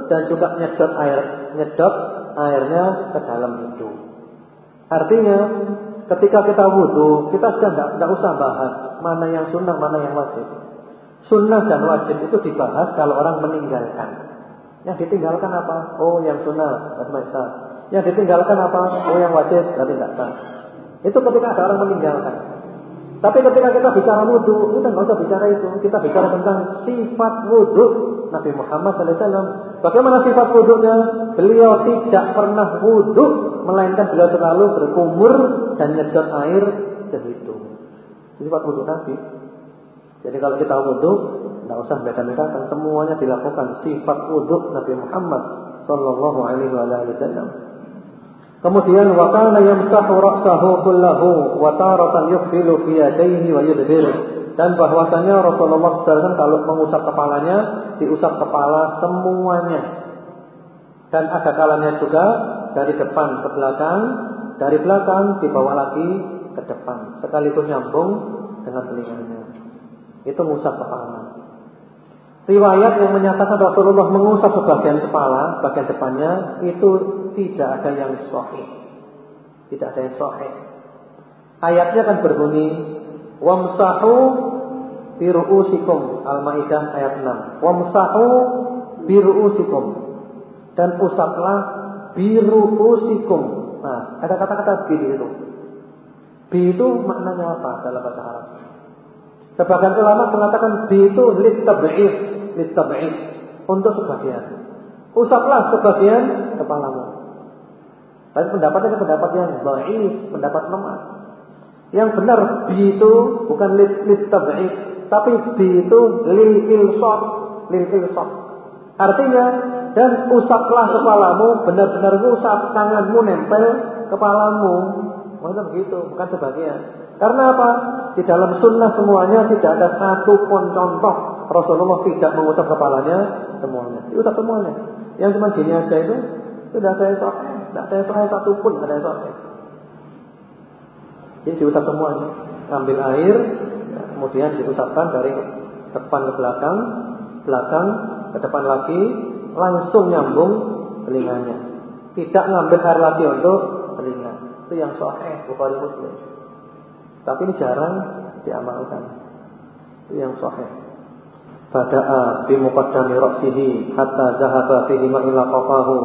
[SPEAKER 1] dan juga nyedot air, nyedot airnya ke dalam hidung. Artinya Ketika kita wudhu, kita sudah tidak, tidak usah bahas mana yang sunnah, mana yang wajib. Sunnah dan wajib itu dibahas kalau orang meninggalkan. Yang ditinggalkan apa? Oh, yang sunnah, sah. Yang ditinggalkan apa? Oh, yang wajib, berarti tidak sah. Itu ketika ada orang meninggalkan. Tapi ketika kita bicara wudhu, kita nggak usah bicara itu. Kita bicara tentang sifat wudhu Nabi Muhammad SAW. Bagaimana sifat wudhunya? Beliau tidak pernah wudhu, melainkan beliau selalu berkumur dan nyedot air ke hidung. Sifat wudhu Nabi. Jadi kalau kita wudhu, Tidak usah beda-bedakan, semuanya dilakukan sifat wudhu Nabi Muhammad Sallallahu Alaihi Wasallam. Kemudian wa kana yamsahu ra'sahu kullahu wa taratan yuqbilu fi yadayhi wa yudbir. Dan bahwasanya Rasulullah SAW kalau mengusap kepalanya, diusap kepala semuanya. Dan ada kalanya juga dari depan ke belakang, dari belakang dibawa lagi ke depan, sekaligus nyambung dengan telinganya. Itu mengusap kepala. Riwayat yang menyatakan Rasulullah mengusap sebagian kepala, bagian depannya itu tidak ada yang sahih. Tidak ada yang sahih. Ayatnya kan berbunyi wamsahu biruusikum Al-Maidah ayat 6. Wamsahu biruusikum dan usaplah biruusikum. Nah, ada kata-kata bi itu. Bi itu maknanya apa dalam bahasa Arab? Sebagian ulama mengatakan bi itu litab'id litab'id untuk sebagian. Usaplah sebagian kepalamu. Tapi pendapat ini pendapat yang baik, pendapat lemah. Yang benar bi itu bukan litab'id, tapi bi itu lil ilsaq, lil ilsaq. Artinya dan usaplah kepalamu, benar-benar usap tanganmu nempel kepalamu. Maksudnya begitu, bukan sebagian. Karena apa? Di dalam sunnah semuanya tidak ada satu pun contoh Rasulullah tidak mengusap kepalanya semuanya. Diusap semuanya. Yang cuma gini aja itu sudah saya sahih. Tidak ada sahih satu pun ada yang sahih. Jadi diusap semuanya. Ambil air, kemudian diusapkan dari depan ke belakang, belakang ke depan lagi, langsung nyambung telinganya. Tidak ngambil air lagi untuk telinga. Itu yang sahih Bukhari Muslim. Tapi ini jarang diamalkan. Itu yang sahih. Fada'a bi muqaddami ra'sihi hatta dhahaba fihima ila qafahu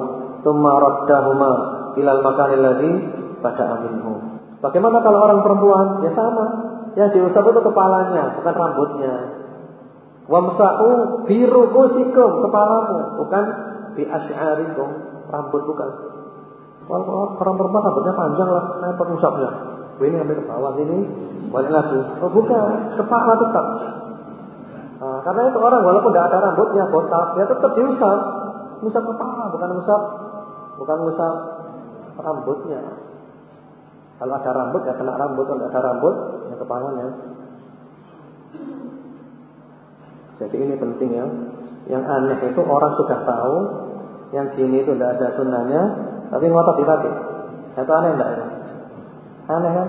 [SPEAKER 1] thumma raddahuma ila al-makan alladhi bada'a minhu. Bagaimana kalau orang perempuan? Ya sama. Yang diusap itu kepalanya, bukan rambutnya. Wamsa'u bi ru'usikum, kepalamu, bukan bi asy'arikum, rambut bukan. Kalau orang perempuan rambutnya panjang lah, kenapa usapnya? Ini ambil ke bawah sini, balik lagi. Oh bukan, kepala tetap. Nah, karena itu orang walaupun tidak ada rambutnya botak, dia tetap diusap. Usap kepala, bukan usap, bukan usap rambutnya. Kalau ada rambut ya kena rambut, kalau ada rambut kepalanya. Jadi ini penting ya. Yang aneh itu orang sudah tahu, yang gini itu tidak ada sunnahnya, tapi ngotot dipakai. Itu aneh enggak ya? Aneh kan?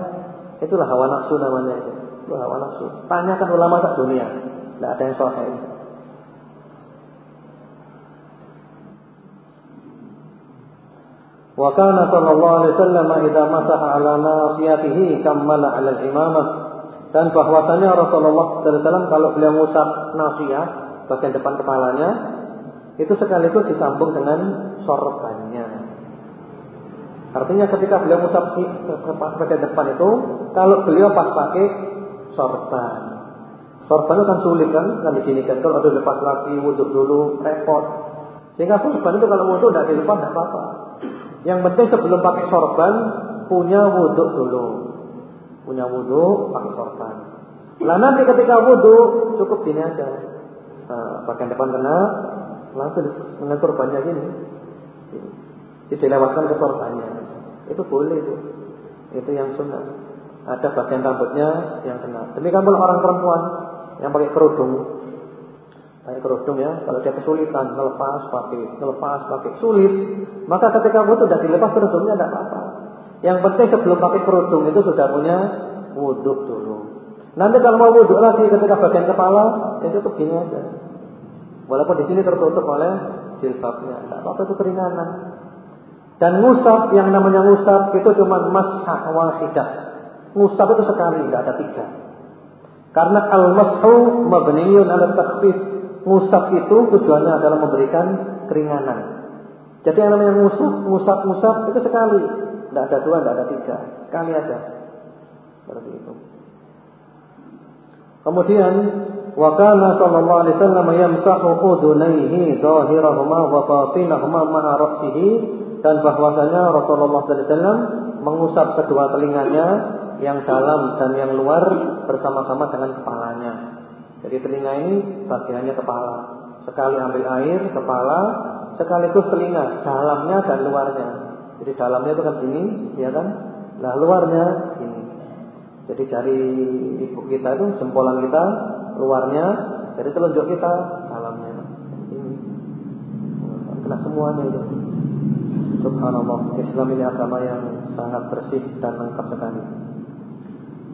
[SPEAKER 1] Itulah hawa nafsu namanya itu. Itu hawa nafsu. Tanyakan ulama tak dunia. Tidak ada yang sahih. Wa kana sallallahu alaihi wasallam idza masaha ala nasiyatihi kammala ala al-imamah. Dan bahwasanya Rasulullah wasallam kalau beliau ngusap nasiyah bagian depan kepalanya itu sekaligus disambung dengan sorbannya. Artinya ketika beliau ngusap bagian depan itu kalau beliau pas pakai sorban Sorban itu kan sulit kan, kan begini kan. Kalau lepas lagi, wudhu dulu, repot. Sehingga sorban itu kalau wudhu tidak dilepas tidak apa-apa. Yang penting sebelum pakai sorban punya wudhu dulu. Punya wudhu pakai sorban. Lah nanti ketika wudhu cukup gini aja. Nah, bagian depan kena, langsung dengan sorbannya gini. Dilewatkan ke sorbannya. Itu boleh itu. Itu yang sunnah. Ada bagian rambutnya yang kena. Demikian pula orang perempuan yang pakai kerudung. Pakai kerudung ya, kalau dia kesulitan melepas pakai, melepas pakai sulit, maka ketika wudhu sudah dilepas kerudungnya tidak apa-apa. Yang penting sebelum pakai kerudung itu sudah punya wudhu dulu. Nanti kalau mau wudhu lagi ketika bagian kepala, itu begini aja. Walaupun di sini tertutup oleh jilbabnya, tidak apa-apa itu keringanan. Dan ngusap yang namanya ngusap itu cuma masah wahidah. Ngusap itu sekali, tidak ada tiga. Karena al-mashu mabniun ala takhfif. Ngusap itu tujuannya adalah memberikan keringanan. Jadi yang namanya ngusap, ngusap, ngusap itu sekali. Tidak ada dua, tidak ada tiga. Sekali aja. Seperti itu. Kemudian wa kana sallallahu alaihi wasallam yamsahu udunaihi zahirahuma wa batinahuma ma'a ra'sihi dan bahwasanya Rasulullah sallallahu alaihi wasallam mengusap kedua telinganya yang dalam dan yang luar bersama-sama dengan kepalanya. Jadi telinga ini bagiannya kepala. Sekali ambil air, kepala, sekaligus telinga, dalamnya dan luarnya. Jadi dalamnya itu kan ini, ya kan? Nah luarnya ini. Jadi jari ibu kita itu jempolan kita, luarnya, jadi telunjuk kita, dalamnya. Ini. Kena semuanya itu. Subhanallah, Islam ini agama yang sangat bersih dan lengkap sekali.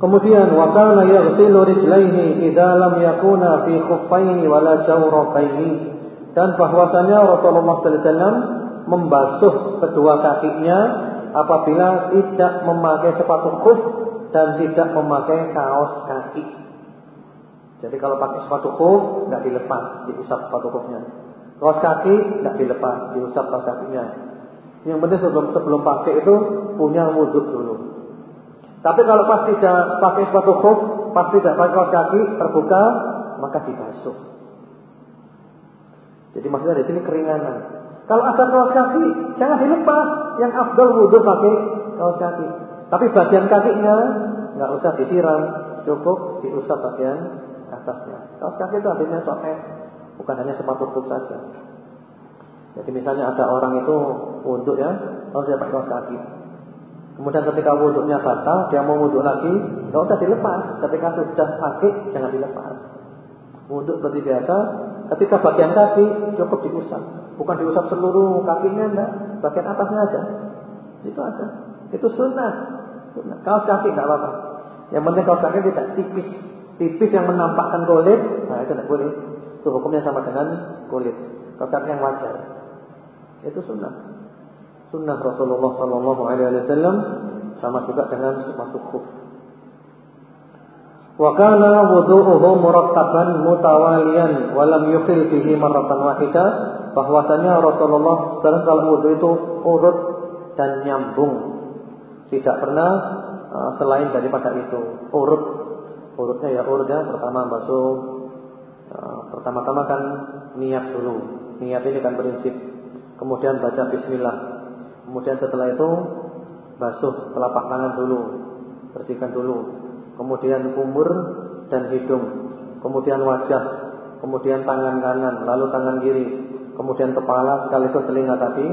[SPEAKER 1] Kemudian wa kana yaghsilu rijlaihi idza lam yakuna fi khuffaini wala jawrafaini. Dan bahwasanya Rasulullah sallallahu alaihi wasallam membasuh kedua kakinya apabila tidak memakai sepatu khuf dan tidak memakai kaos kaki. Jadi kalau pakai sepatu khuf enggak dilepas, diusap sepatu khufnya. Kaos kaki enggak dilepas, diusap kaos kakinya. Yang penting sebelum sebelum pakai itu punya wudhu dulu. Tapi kalau pas tidak pakai sepatu khuf, pas tidak pakai kaos kaki terbuka, maka dibasuh. Jadi maksudnya di sini keringanan. Kalau ada kaos kaki, jangan dilepas. Yang afdal wudhu pakai kaos kaki. Tapi bagian kakinya nggak usah disiram, cukup diusap bagian atasnya. Kaos kaki itu artinya soek, bukan hanya sepatu khuf saja. Jadi misalnya ada orang itu wudhu ya, kalau dia pakai kaos kaki. Kemudian ketika wudhunya batal, dia mau wudhu lagi, nggak usah dilepas. Ketika sudah pakai, jangan dilepas. Wudhu seperti biasa. Ketika bagian kaki cukup diusap, bukan diusap seluruh kakinya enggak, bagian atasnya aja. Itu aja. Itu sunnah. sunnah. Kaos kaki nggak apa-apa. Yang penting kaos kaki tidak tipis, tipis yang menampakkan kulit, nah itu tidak boleh. Itu hukumnya sama dengan kulit. Kaos kaki yang wajar. Itu sunnah. Sunnah Rasulullah Sallallahu Alaihi Wasallam sama juga dengan sepatu khuf. Wa kana wudu'uhu murattaban mutawalian wa lam yukhil fihi marratan wahidah bahwasanya Rasulullah SAW kalau wudu itu urut dan nyambung. Tidak pernah uh, selain daripada itu. Urut urutnya ya urutnya pertama basuh uh, pertama-tama kan niat dulu. Niat ini kan prinsip Kemudian baca bismillah. Kemudian setelah itu basuh telapak tangan dulu, bersihkan dulu. Kemudian umur dan hidung. Kemudian wajah, kemudian tangan kanan, lalu tangan kiri, kemudian kepala sekaligus telinga tadi,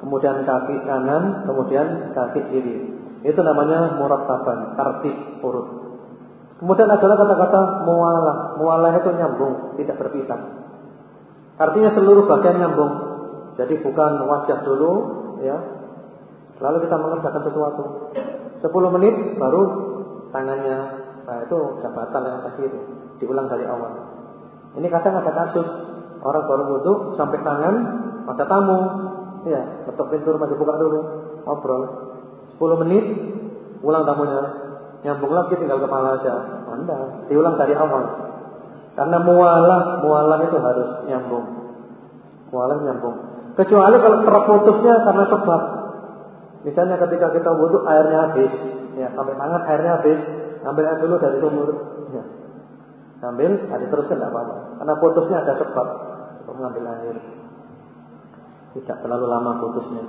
[SPEAKER 1] kemudian kaki kanan, kemudian kaki kiri. Itu namanya murattaban, tertib urut. Kemudian adalah kata-kata mualah. Mualah itu nyambung, tidak berpisah. Artinya seluruh bagian nyambung. Jadi bukan wajah dulu ya. Lalu kita mengerjakan sesuatu. 10 menit baru tangannya. Nah, itu sudah batal yang itu. Diulang dari awal. Ini kadang ada kasus orang baru wudhu sampai tangan ada tamu. Ya, ketuk pintu rumah dibuka dulu, ngobrol. 10 menit ulang tamunya. Nyambung lagi tinggal kepala aja. Anda diulang dari awal. Karena mualah, mualah itu harus nyambung. Mualah nyambung. Kecuali kalau terputusnya karena sebab. Misalnya ketika kita butuh airnya habis, ya sampai tangan airnya habis, ambil air dulu dari sumur, ya. Ambil, ada teruskan tidak apa-apa. Karena putusnya ada sebab untuk mengambil air. Tidak terlalu lama putusnya.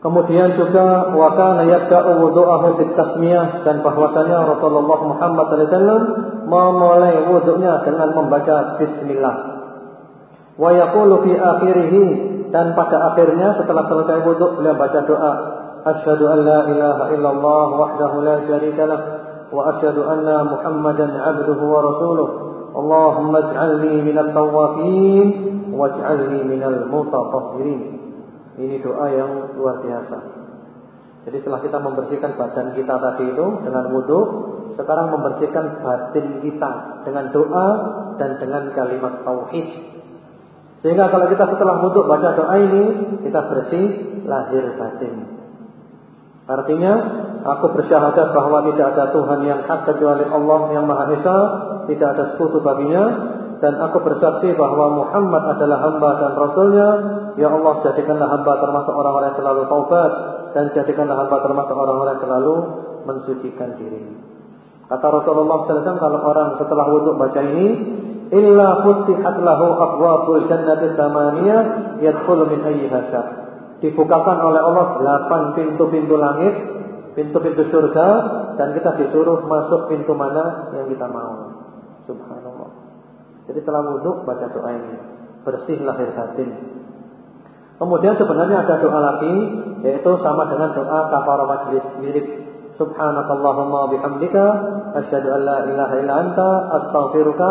[SPEAKER 1] Kemudian juga wakana yabda'u wudu'ahu bitasmiyah dan bahwasanya Rasulullah Muhammad SAW memulai wudunya dengan membaca bismillah wa yaqulu fi akhirih dan pada akhirnya setelah selesai wudu beliau baca doa an la ilaha illallah wahdahu la syarika lah wa asyhadu anna muhammadan abduhu wa rasuluh Allahumma ij'alni minat tawafin waj'alni minal mutatahhirin ini doa yang luar biasa. Jadi setelah kita membersihkan badan kita tadi itu dengan wudu sekarang membersihkan batin kita dengan doa dan dengan kalimat tauhid. Sehingga kalau kita setelah wudhu baca doa ini, kita bersih lahir batin. Artinya, aku bersyahadat bahwa tidak ada Tuhan yang hak kecuali Allah yang Maha Esa, tidak ada sekutu baginya, dan aku bersaksi bahwa Muhammad adalah hamba dan rasulnya. Ya Allah, jadikanlah hamba termasuk orang-orang yang selalu taubat, dan jadikanlah hamba termasuk orang-orang yang selalu mensucikan diri. Kata Rasulullah SAW, kalau orang setelah wudhu baca ini, illa futihat lahu abwabul jannati tsamaniyah yadkhulu min Dibukakan oleh Allah delapan pintu-pintu langit, pintu-pintu surga dan kita disuruh masuk pintu mana yang kita mau. Subhanallah. Jadi setelah wudhu baca doa ini. Bersih lahir batin. Kemudian sebenarnya ada doa lagi yaitu sama dengan doa kafarah majlis mirip Subhanakallahumma bihamdika asyhadu an la ilaha illa anta astaghfiruka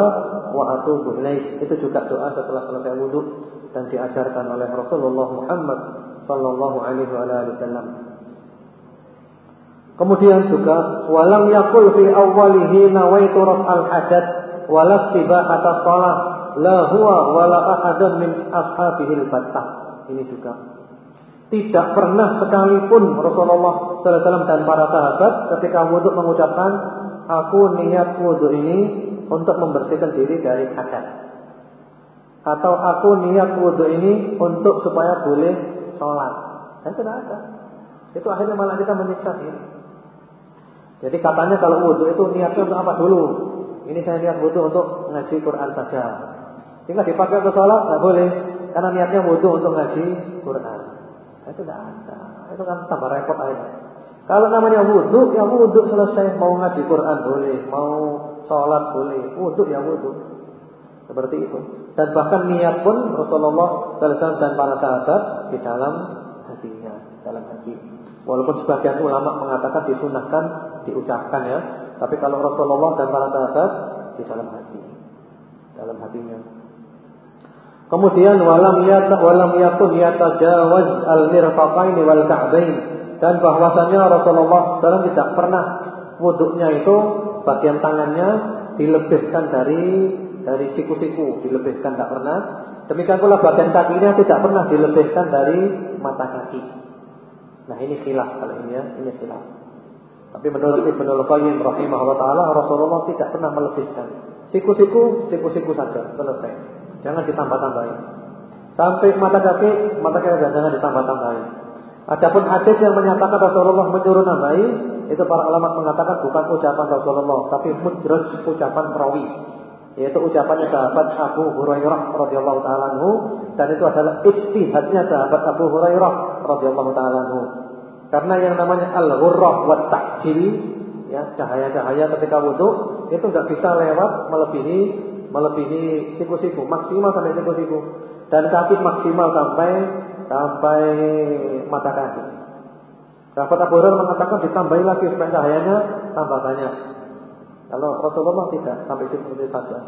[SPEAKER 1] wa atubu ilaik. Itu juga doa setelah selesai wudhu dan diajarkan oleh Rasulullah Muhammad sallallahu alaihi wasallam. Kemudian juga walam yakul fi awwalihi nawaitu raf'al hadath wala atas shalah la huwa wala ahadun min ashabihi al-battah. Ini juga tidak pernah sekalipun Rasulullah SAW dan para sahabat ketika wudhu mengucapkan aku niat wudhu ini untuk membersihkan diri dari hadas. Atau aku niat wudhu ini untuk supaya boleh sholat. Dan tidak ada. Itu akhirnya malah kita menyiksa diri. Jadi katanya kalau wudhu itu niatnya untuk apa dulu? Ini saya niat wudhu untuk ngaji Quran saja. Tinggal dipakai ke sholat nggak boleh, karena niatnya wudhu untuk ngaji Quran. Nah, itu tidak ada. Itu kan tambah repot aja. Kalau namanya wudhu, ya wudhu selesai. Mau ngaji Quran boleh, mau sholat boleh, wudhu ya wudhu. Seperti itu. Dan bahkan niat pun Rasulullah SAW dan para sahabat di dalam hatinya, dalam hati. Walaupun sebagian ulama mengatakan disunahkan diucapkan ya, tapi kalau Rasulullah dan para sahabat di dalam hati, dalam hatinya. Kemudian walam yata walam yakun yatajawaz al-mirfaqain wal ka'bain dan bahwasanya Rasulullah SAW tidak pernah wuduknya itu bagian tangannya dilebihkan dari dari siku-siku, dilebihkan tidak pernah. Demikian pula bagian kakinya tidak pernah dilebihkan dari mata kaki. Nah ini khilaf kalau ini ya, ini khilaf. Tapi menurut Ibnu Al-Qayyim rahimahullah taala Rasulullah tidak pernah melebihkan. Siku-siku, siku-siku saja, selesai. Jangan ditambah-tambahin. Sampai mata kaki, mata kaki jangan ditambah-tambahin. Adapun hadis yang menyatakan Rasulullah menyuruh nambahi, itu para ulama mengatakan bukan ucapan Rasulullah, tapi mudraj ucapan perawi. Yaitu ucapannya sahabat Abu Hurairah radhiyallahu taala dan itu adalah ijtihadnya sahabat Abu Hurairah radhiyallahu taala karena yang namanya al-ghurrah wa ta'jil ya, cahaya-cahaya ketika wudhu itu nggak bisa lewat melebihi melebihi siku-siku, maksimal sampai siku-siku dan kaki maksimal sampai sampai mata kaki. Sahabat Abu Hurairah mengatakan ditambahi lagi supaya cahayanya tambah banyak. Kalau Rasulullah tidak sampai situ saja.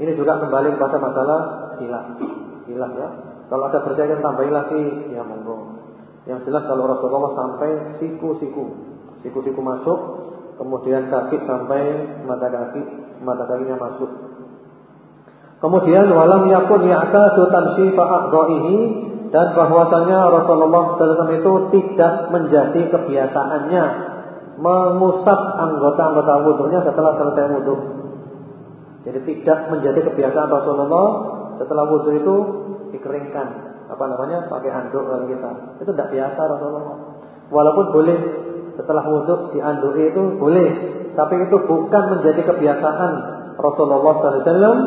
[SPEAKER 1] Ini juga kembali kepada masalah hilang. Hilang ya. Kalau ada berjaya tambahi lagi, ya monggo. Yang jelas kalau Rasulullah sampai siku-siku, siku-siku masuk, kemudian kaki sampai mata kaki, mata kakinya masuk. Kemudian walam yakun ya'tadu tamshifa a'dha'ihi dan bahwasanya Rasulullah SAW itu tidak menjadi kebiasaannya mengusap anggota-anggota wudhunya setelah selesai wudhu. Jadi tidak menjadi kebiasaan Rasulullah setelah wudhu itu dikeringkan. Apa namanya? Pakai handuk kalau kita. Itu tidak biasa Rasulullah. Walaupun boleh setelah wudhu diandui itu boleh. Tapi itu bukan menjadi kebiasaan Rasulullah SAW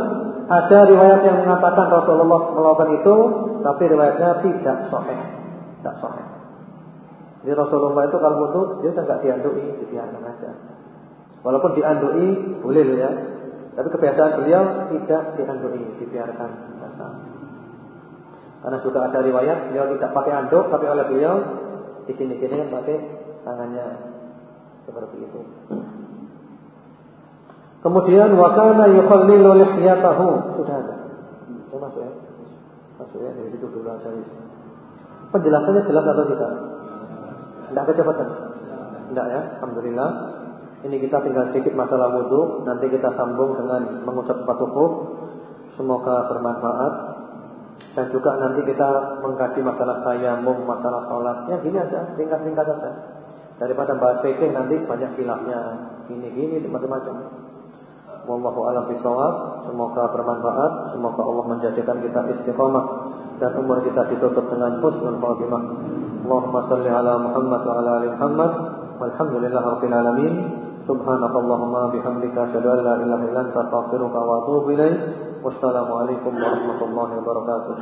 [SPEAKER 1] ada riwayat yang mengatakan Rasulullah melakukan itu tapi riwayatnya tidak sahih. Tidak sahih jadi Rasulullah itu kalau wudhu dia tidak diandui dibiarkan aja walaupun diandui boleh ya tapi kebiasaan beliau tidak diandui dibiarkan karena juga ada riwayat beliau tidak pakai anduk tapi oleh beliau dikini-kini pakai tangannya seperti itu. Kemudian wakana yukhallilu lihyatahu sudah ada. Saya masuk ya. Masuk ya dari situ dulu aja. Penjelasannya jelas atau tidak? Tidak kecepatan. Tidak ya, alhamdulillah. Ini kita tinggal sedikit masalah wudhu. Nanti kita sambung dengan mengucap empat Semoga bermanfaat. Dan juga nanti kita mengkaji masalah tayamum, masalah sholat. Ya gini aja, tingkat-tingkat saja. Daripada bahas fikih nanti banyak khilafnya. Gini-gini macam-macam. Wallahu a'lam bishawab. Semoga bermanfaat. Semoga Allah menjadikan kita istiqamah dan umur kita ditutup dengan husnul khatimah. Allahumma salli ala Muhammad wa ala ali Muhammad. Walhamdulillah rabbil alamin. Subhanakallahumma bihamdika asyhadu an la ilaha illa anta astaghfiruka wa atubu ilaik. Wassalamualaikum warahmatullahi wabarakatuh.